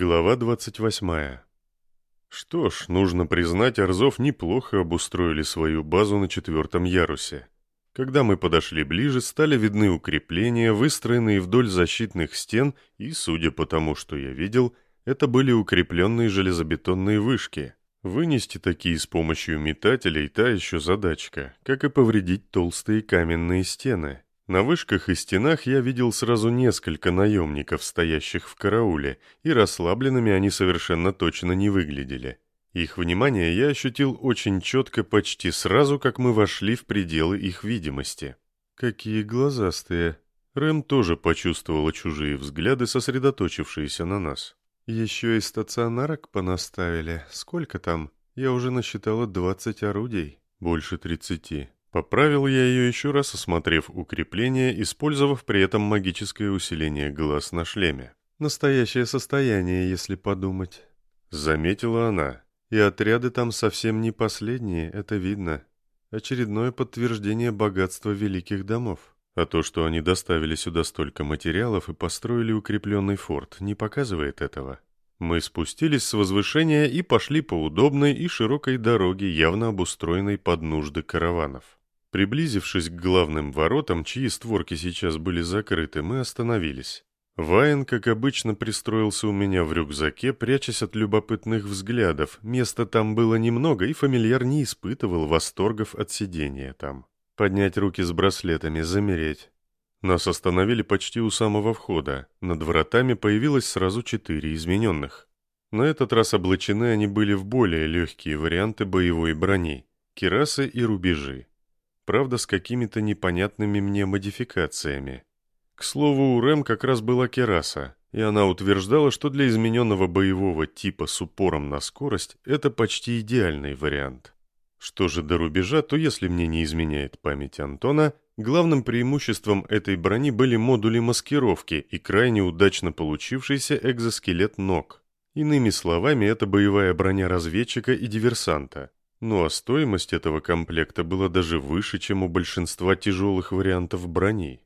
Глава 28. Что ж, нужно признать, Арзов неплохо обустроили свою базу на четвертом ярусе. Когда мы подошли ближе, стали видны укрепления, выстроенные вдоль защитных стен, и, судя по тому, что я видел, это были укрепленные железобетонные вышки. Вынести такие с помощью метателей – та еще задачка, как и повредить толстые каменные стены. На вышках и стенах я видел сразу несколько наемников, стоящих в карауле, и расслабленными они совершенно точно не выглядели. Их внимание я ощутил очень четко почти сразу, как мы вошли в пределы их видимости. Какие глазастые. Рэм тоже почувствовала чужие взгляды, сосредоточившиеся на нас. Еще и стационарок понаставили. Сколько там? Я уже насчитала двадцать орудий. Больше тридцати. Поправил я ее еще раз, осмотрев укрепление, использовав при этом магическое усиление глаз на шлеме. Настоящее состояние, если подумать. Заметила она. И отряды там совсем не последние, это видно. Очередное подтверждение богатства великих домов. А то, что они доставили сюда столько материалов и построили укрепленный форт, не показывает этого. Мы спустились с возвышения и пошли по удобной и широкой дороге, явно обустроенной под нужды караванов. Приблизившись к главным воротам, чьи створки сейчас были закрыты, мы остановились. Вайн, как обычно, пристроился у меня в рюкзаке, прячась от любопытных взглядов. Места там было немного, и фамильяр не испытывал восторгов от сидения там. Поднять руки с браслетами, замереть. Нас остановили почти у самого входа. Над вратами появилось сразу четыре измененных. На этот раз облачены они были в более легкие варианты боевой брони – кирасы и рубежи правда с какими-то непонятными мне модификациями. К слову, у Рэм как раз была кераса, и она утверждала, что для измененного боевого типа с упором на скорость это почти идеальный вариант. Что же до рубежа, то если мне не изменяет память Антона, главным преимуществом этой брони были модули маскировки и крайне удачно получившийся экзоскелет ног. Иными словами, это боевая броня разведчика и диверсанта. Ну а стоимость этого комплекта была даже выше, чем у большинства тяжелых вариантов брони.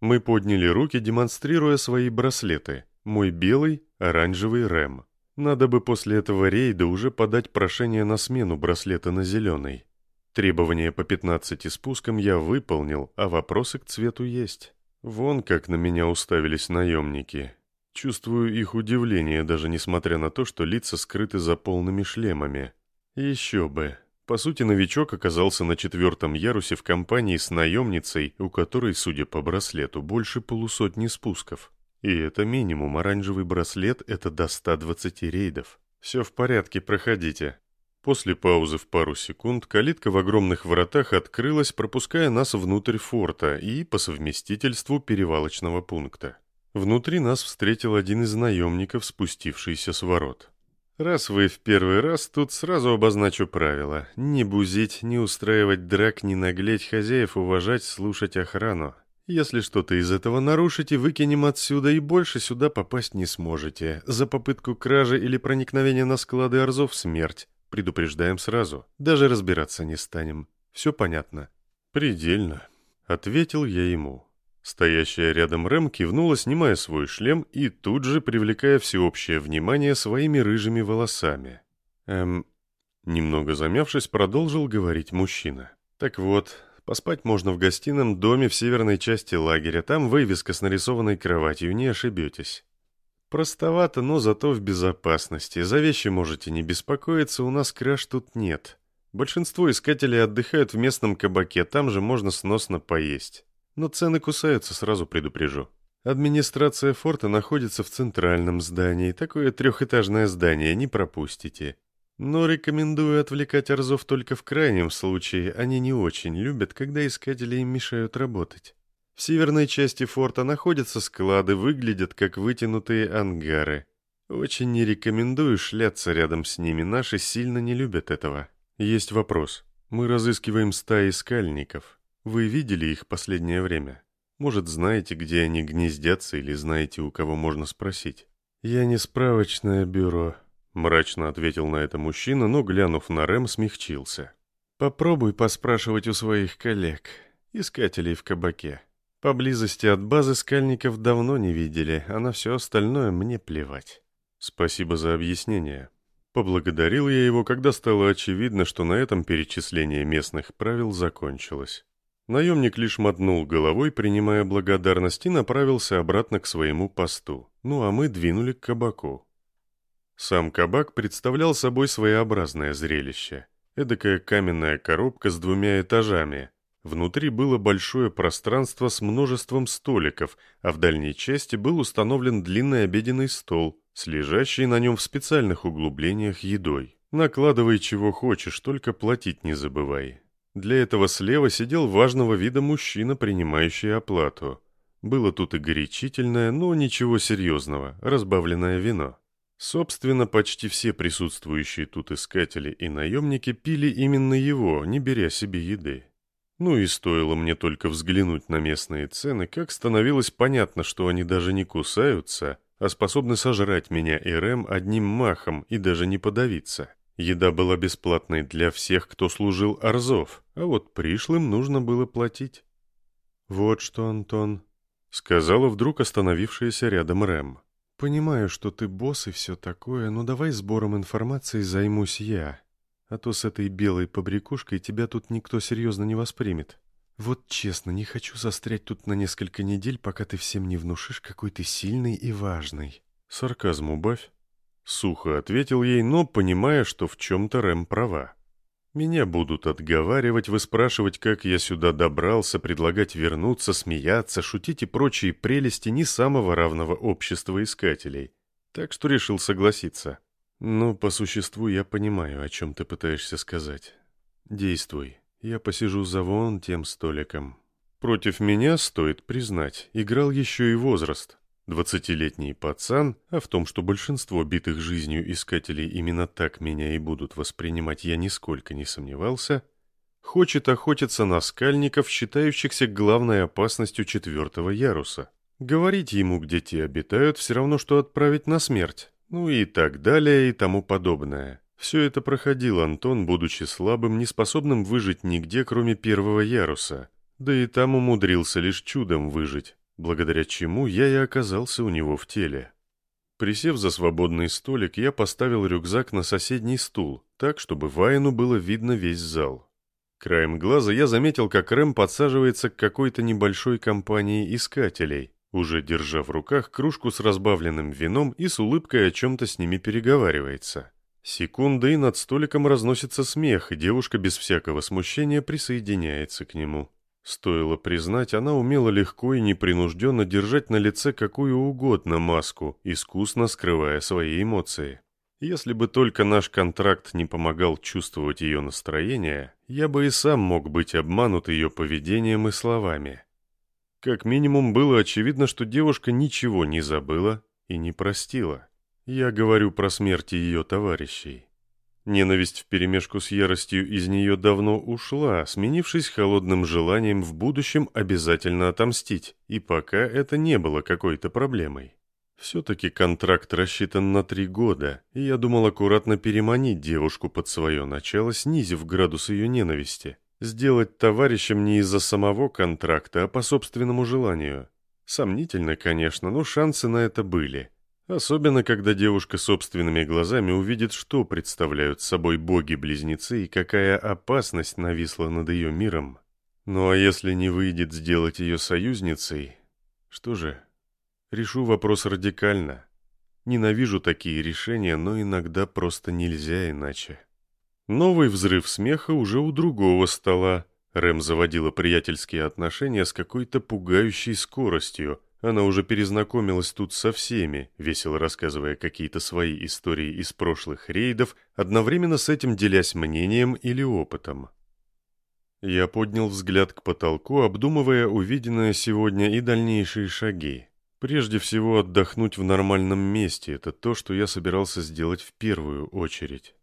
Мы подняли руки, демонстрируя свои браслеты. Мой белый, оранжевый рэм. Надо бы после этого рейда уже подать прошение на смену браслета на зеленый. Требования по 15 спускам я выполнил, а вопросы к цвету есть. Вон как на меня уставились наемники. Чувствую их удивление, даже несмотря на то, что лица скрыты за полными шлемами. Еще бы. По сути, новичок оказался на четвертом ярусе в компании с наемницей, у которой, судя по браслету, больше полусотни спусков. И это минимум, оранжевый браслет — это до 120 рейдов. Все в порядке, проходите. После паузы в пару секунд калитка в огромных воротах открылась, пропуская нас внутрь форта и, по совместительству, перевалочного пункта. Внутри нас встретил один из наемников, спустившийся с ворот. Раз вы в первый раз, тут сразу обозначу правила. Не бузить, не устраивать драк, не наглеть хозяев, уважать, слушать охрану. Если что-то из этого нарушите, выкинем отсюда и больше сюда попасть не сможете. За попытку кражи или проникновения на склады Орзов смерть. Предупреждаем сразу. Даже разбираться не станем. Все понятно? Предельно. Ответил я ему. Стоящая рядом Рэм кивнула, снимая свой шлем и тут же привлекая всеобщее внимание своими рыжими волосами. Эм, немного замявшись, продолжил говорить мужчина. Так вот, поспать можно в гостином доме в северной части лагеря, там вывеска с нарисованной кроватью, не ошибетесь. Простовато, но зато в безопасности. За вещи можете не беспокоиться, у нас краж тут нет. Большинство искателей отдыхают в местном кабаке, там же можно сносно поесть. Но цены кусаются, сразу предупрежу. Администрация форта находится в центральном здании. Такое трехэтажное здание не пропустите. Но рекомендую отвлекать Арзов только в крайнем случае. Они не очень любят, когда искатели им мешают работать. В северной части форта находятся склады, выглядят как вытянутые ангары. Очень не рекомендую шляться рядом с ними, наши сильно не любят этого. Есть вопрос. Мы разыскиваем стаи скальников. Вы видели их последнее время? Может, знаете, где они гнездятся или знаете, у кого можно спросить? Я не справочное бюро, мрачно ответил на это мужчина, но, глянув на Рэм, смягчился. Попробуй поспрашивать у своих коллег, искателей в кабаке. Поблизости от базы скальников давно не видели, а на все остальное мне плевать. Спасибо за объяснение. Поблагодарил я его, когда стало очевидно, что на этом перечисление местных правил закончилось. Наемник лишь мотнул головой, принимая благодарность, и направился обратно к своему посту. Ну а мы двинули к кабаку. Сам кабак представлял собой своеобразное зрелище. Эдакая каменная коробка с двумя этажами. Внутри было большое пространство с множеством столиков, а в дальней части был установлен длинный обеденный стол с лежащей на нем в специальных углублениях едой. Накладывай чего хочешь, только платить не забывай. Для этого слева сидел важного вида мужчина, принимающий оплату. Было тут и горячительное, но ничего серьезного, разбавленное вино. Собственно, почти все присутствующие тут искатели и наемники пили именно его, не беря себе еды. Ну и стоило мне только взглянуть на местные цены, как становилось понятно, что они даже не кусаются, а способны сожрать меня и Рэм одним махом и даже не подавиться. Еда была бесплатной для всех, кто служил Арзов, а вот пришлым нужно было платить. «Вот что, Антон», — сказала вдруг остановившаяся рядом Рэм. «Понимаю, что ты босс и все такое, но давай сбором информации займусь я. А то с этой белой побрякушкой тебя тут никто серьезно не воспримет. Вот честно, не хочу застрять тут на несколько недель, пока ты всем не внушишь, какой ты сильный и важный». «Сарказм убавь». Сухо ответил ей, но понимая, что в чем-то Рэм права. Меня будут отговаривать, выспрашивать, как я сюда добрался, предлагать вернуться, смеяться, шутить и прочие прелести не самого равного общества искателей. Так что решил согласиться. Но по существу я понимаю, о чем ты пытаешься сказать. Действуй. Я посижу за вон тем столиком. Против меня, стоит признать, играл еще и возраст. Двадцатилетний пацан, а в том, что большинство битых жизнью искателей именно так меня и будут воспринимать, я нисколько не сомневался, хочет охотиться на скальников, считающихся главной опасностью четвертого яруса. Говорить ему, где те обитают, все равно, что отправить на смерть. Ну и так далее и тому подобное. Все это проходил Антон, будучи слабым, неспособным выжить нигде, кроме первого яруса. Да и там умудрился лишь чудом выжить благодаря чему я и оказался у него в теле. Присев за свободный столик, я поставил рюкзак на соседний стул, так, чтобы Вайну было видно весь зал. Краем глаза я заметил, как Рэм подсаживается к какой-то небольшой компании искателей, уже держа в руках кружку с разбавленным вином и с улыбкой о чем-то с ними переговаривается. Секунда, и над столиком разносится смех, и девушка без всякого смущения присоединяется к нему. Стоило признать, она умела легко и непринужденно держать на лице какую угодно маску, искусно скрывая свои эмоции. Если бы только наш контракт не помогал чувствовать ее настроение, я бы и сам мог быть обманут ее поведением и словами. Как минимум было очевидно, что девушка ничего не забыла и не простила. Я говорю про смерти ее товарищей. Ненависть вперемешку с яростью из нее давно ушла, сменившись холодным желанием в будущем обязательно отомстить, и пока это не было какой-то проблемой. Все-таки контракт рассчитан на три года, и я думал аккуратно переманить девушку под свое начало, снизив градус ее ненависти. Сделать товарищем не из-за самого контракта, а по собственному желанию. Сомнительно, конечно, но шансы на это были. Особенно, когда девушка собственными глазами увидит, что представляют собой боги-близнецы и какая опасность нависла над ее миром. Ну а если не выйдет сделать ее союзницей, что же, решу вопрос радикально. Ненавижу такие решения, но иногда просто нельзя иначе. Новый взрыв смеха уже у другого стола. Рэм заводила приятельские отношения с какой-то пугающей скоростью, она уже перезнакомилась тут со всеми, весело рассказывая какие-то свои истории из прошлых рейдов, одновременно с этим делясь мнением или опытом. Я поднял взгляд к потолку, обдумывая увиденное сегодня и дальнейшие шаги. Прежде всего отдохнуть в нормальном месте – это то, что я собирался сделать в первую очередь.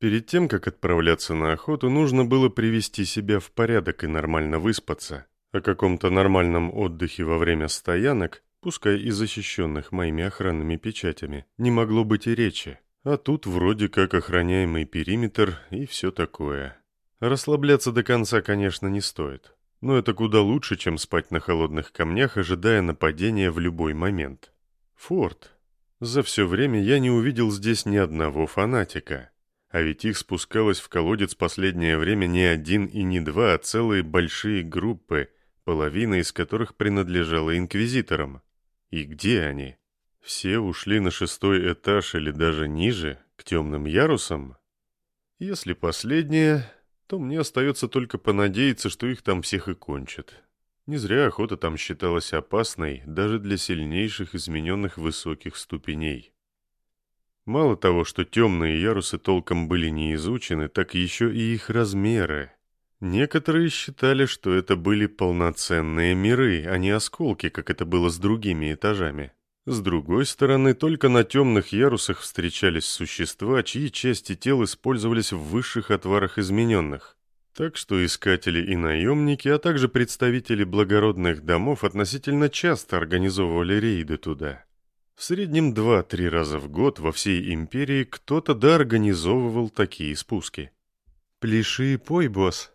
Перед тем, как отправляться на охоту, нужно было привести себя в порядок и нормально выспаться – о каком-то нормальном отдыхе во время стоянок, пускай и защищенных моими охранными печатями, не могло быть и речи. А тут вроде как охраняемый периметр и все такое. Расслабляться до конца, конечно, не стоит. Но это куда лучше, чем спать на холодных камнях, ожидая нападения в любой момент. Форт. За все время я не увидел здесь ни одного фанатика. А ведь их спускалось в колодец последнее время не один и не два, а целые большие группы, половина из которых принадлежала инквизиторам. И где они? Все ушли на шестой этаж или даже ниже, к темным ярусам? Если последнее, то мне остается только понадеяться, что их там всех и кончат. Не зря охота там считалась опасной даже для сильнейших измененных высоких ступеней. Мало того, что темные ярусы толком были не изучены, так еще и их размеры. Некоторые считали, что это были полноценные миры, а не осколки, как это было с другими этажами. С другой стороны, только на темных ярусах встречались существа, чьи части тел использовались в высших отварах измененных. Так что искатели и наемники, а также представители благородных домов относительно часто организовывали рейды туда. В среднем два-три раза в год во всей империи кто-то да организовывал такие спуски. «Пляши и пой, босс!»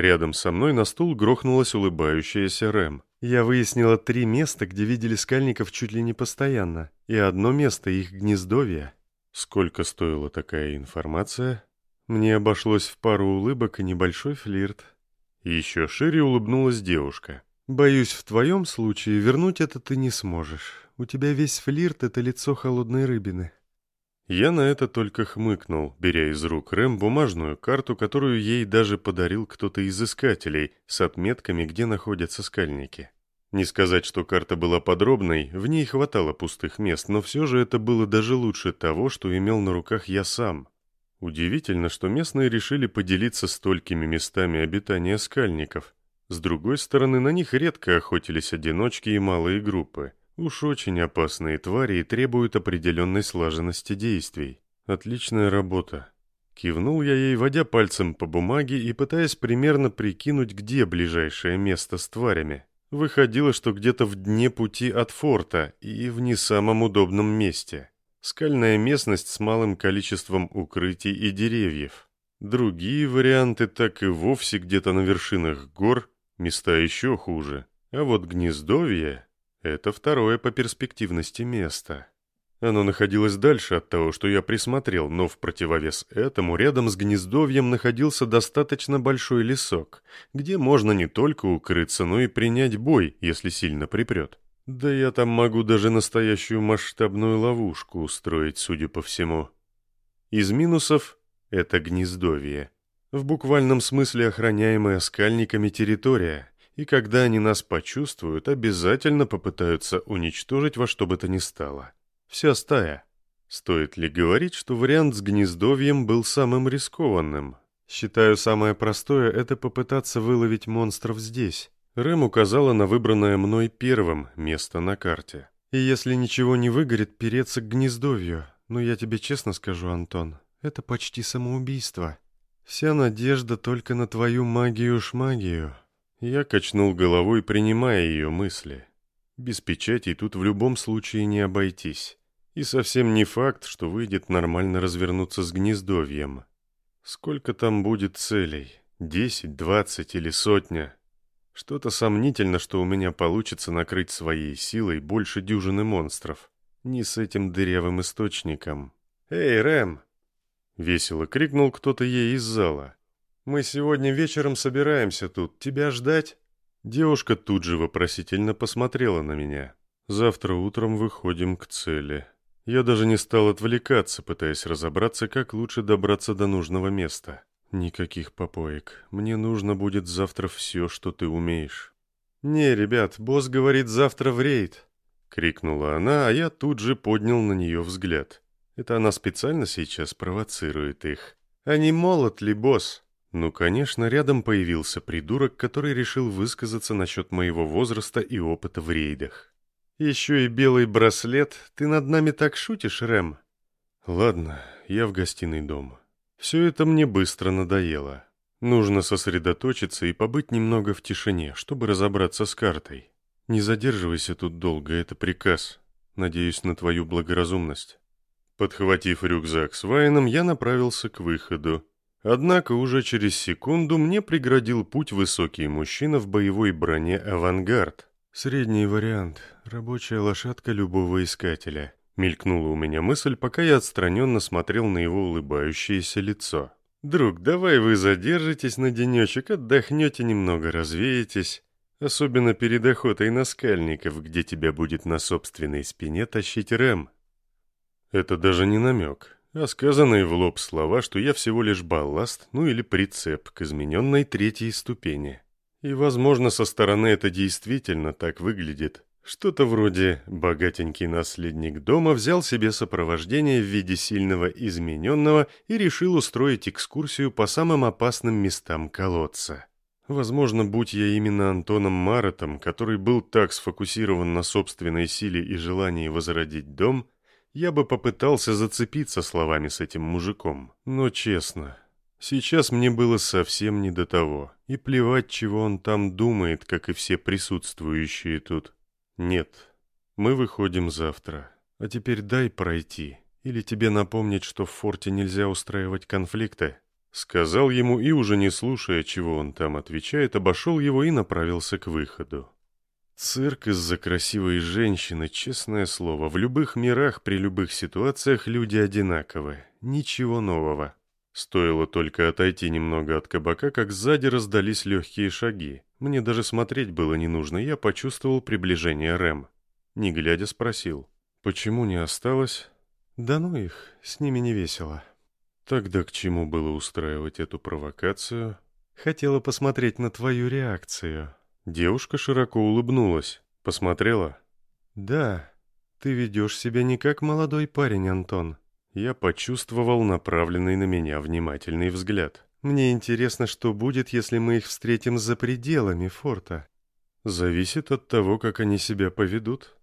Рядом со мной на стул грохнулась улыбающаяся Рэм. Я выяснила три места, где видели скальников чуть ли не постоянно, и одно место их гнездовья. Сколько стоила такая информация? Мне обошлось в пару улыбок и небольшой флирт. еще шире улыбнулась девушка. Боюсь, в твоем случае вернуть это ты не сможешь. У тебя весь флирт — это лицо холодной рыбины. Я на это только хмыкнул, беря из рук Рэм бумажную карту, которую ей даже подарил кто-то из искателей, с отметками, где находятся скальники. Не сказать, что карта была подробной, в ней хватало пустых мест, но все же это было даже лучше того, что имел на руках я сам. Удивительно, что местные решили поделиться столькими местами обитания скальников. С другой стороны, на них редко охотились одиночки и малые группы. Уж очень опасные твари и требуют определенной слаженности действий. Отличная работа. Кивнул я ей, водя пальцем по бумаге и пытаясь примерно прикинуть, где ближайшее место с тварями. Выходило, что где-то в дне пути от форта и в не самом удобном месте. Скальная местность с малым количеством укрытий и деревьев. Другие варианты так и вовсе где-то на вершинах гор, места еще хуже. А вот гнездовье это второе по перспективности место. Оно находилось дальше от того, что я присмотрел, но в противовес этому рядом с гнездовьем находился достаточно большой лесок, где можно не только укрыться, но и принять бой, если сильно припрет. Да я там могу даже настоящую масштабную ловушку устроить, судя по всему. Из минусов — это гнездовье. В буквальном смысле охраняемая скальниками территория, и когда они нас почувствуют, обязательно попытаются уничтожить во что бы то ни стало. Вся стая. Стоит ли говорить, что вариант с гнездовьем был самым рискованным? Считаю, самое простое — это попытаться выловить монстров здесь. Рэм указала на выбранное мной первым место на карте. И если ничего не выгорит, переться к гнездовью. Но я тебе честно скажу, Антон, это почти самоубийство. Вся надежда только на твою магию-шмагию. Я качнул головой, принимая ее мысли. Без печатей тут в любом случае не обойтись. И совсем не факт, что выйдет нормально развернуться с гнездовьем. Сколько там будет целей? Десять, двадцать или сотня? Что-то сомнительно, что у меня получится накрыть своей силой больше дюжины монстров. Не с этим дырявым источником. «Эй, Рэм!» Весело крикнул кто-то ей из зала. Мы сегодня вечером собираемся тут. Тебя ждать?» Девушка тут же вопросительно посмотрела на меня. «Завтра утром выходим к цели». Я даже не стал отвлекаться, пытаясь разобраться, как лучше добраться до нужного места. Никаких попоек. Мне нужно будет завтра все, что ты умеешь. «Не, ребят, босс говорит завтра в рейд», — крикнула она, а я тут же поднял на нее взгляд. Это она специально сейчас провоцирует их. «А не молод ли, босс?» Ну, конечно, рядом появился придурок, который решил высказаться насчет моего возраста и опыта в рейдах. «Еще и белый браслет. Ты над нами так шутишь, Рэм?» «Ладно, я в гостиный дом. Все это мне быстро надоело. Нужно сосредоточиться и побыть немного в тишине, чтобы разобраться с картой. Не задерживайся тут долго, это приказ. Надеюсь на твою благоразумность». Подхватив рюкзак с Вайном, я направился к выходу. Однако уже через секунду мне преградил путь высокий мужчина в боевой броне «Авангард». Средний вариант, рабочая лошадка любого искателя. Мелькнула у меня мысль, пока я отстраненно смотрел на его улыбающееся лицо. «Друг, давай вы задержитесь на денечек, отдохнете немного, развеетесь. Особенно перед охотой на скальников, где тебя будет на собственной спине тащить Рэм». Это даже не намек, а сказанные в лоб слова, что я всего лишь балласт, ну или прицеп к измененной третьей ступени. И, возможно, со стороны это действительно так выглядит. Что-то вроде богатенький наследник дома взял себе сопровождение в виде сильного измененного и решил устроить экскурсию по самым опасным местам колодца. Возможно, будь я именно Антоном Маратом, который был так сфокусирован на собственной силе и желании возродить дом, я бы попытался зацепиться словами с этим мужиком. Но честно, сейчас мне было совсем не до того. И плевать, чего он там думает, как и все присутствующие тут. «Нет, мы выходим завтра. А теперь дай пройти. Или тебе напомнить, что в форте нельзя устраивать конфликты?» Сказал ему и, уже не слушая, чего он там отвечает, обошел его и направился к выходу. Цирк из-за красивой женщины, честное слово, в любых мирах, при любых ситуациях люди одинаковы. Ничего нового. Стоило только отойти немного от кабака, как сзади раздались легкие шаги. Мне даже смотреть было не нужно, я почувствовал приближение Рэм. Не глядя спросил, почему не осталось? Да ну их, с ними не весело. Тогда к чему было устраивать эту провокацию? Хотела посмотреть на твою реакцию. Девушка широко улыбнулась. Посмотрела? Да, ты ведешь себя не как молодой парень, Антон. Я почувствовал направленный на меня внимательный взгляд. Мне интересно, что будет, если мы их встретим за пределами форта. Зависит от того, как они себя поведут.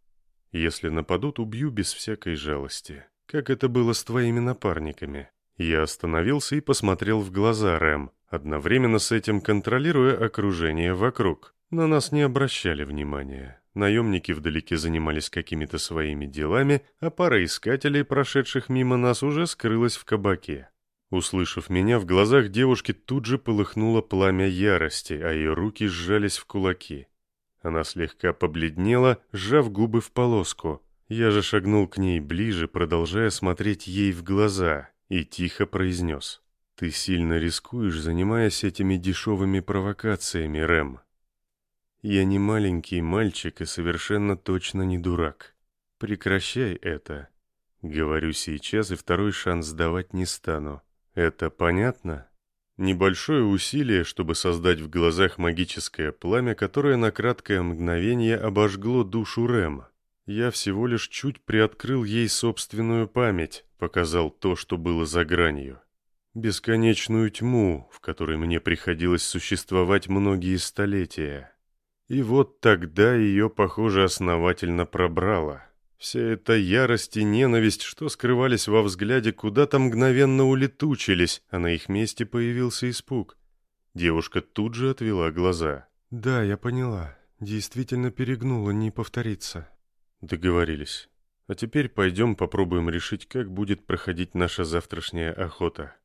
Если нападут, убью без всякой жалости. Как это было с твоими напарниками. Я остановился и посмотрел в глаза Рэм, одновременно с этим контролируя окружение вокруг. На нас не обращали внимания. Наемники вдалеке занимались какими-то своими делами, а пара искателей, прошедших мимо нас, уже скрылась в кабаке. Услышав меня, в глазах девушки тут же полыхнуло пламя ярости, а ее руки сжались в кулаки. Она слегка побледнела, сжав губы в полоску. Я же шагнул к ней ближе, продолжая смотреть ей в глаза, и тихо произнес. «Ты сильно рискуешь, занимаясь этими дешевыми провокациями, Рэм. Я не маленький мальчик и совершенно точно не дурак. Прекращай это. Говорю сейчас, и второй шанс давать не стану. Это понятно? Небольшое усилие, чтобы создать в глазах магическое пламя, которое на краткое мгновение обожгло душу Рэма. Я всего лишь чуть приоткрыл ей собственную память, показал то, что было за гранью. Бесконечную тьму, в которой мне приходилось существовать многие столетия. И вот тогда ее, похоже, основательно пробрало. Вся эта ярость и ненависть, что скрывались во взгляде, куда-то мгновенно улетучились, а на их месте появился испуг. Девушка тут же отвела глаза. «Да, я поняла. Действительно перегнула, не повторится». «Договорились. А теперь пойдем попробуем решить, как будет проходить наша завтрашняя охота».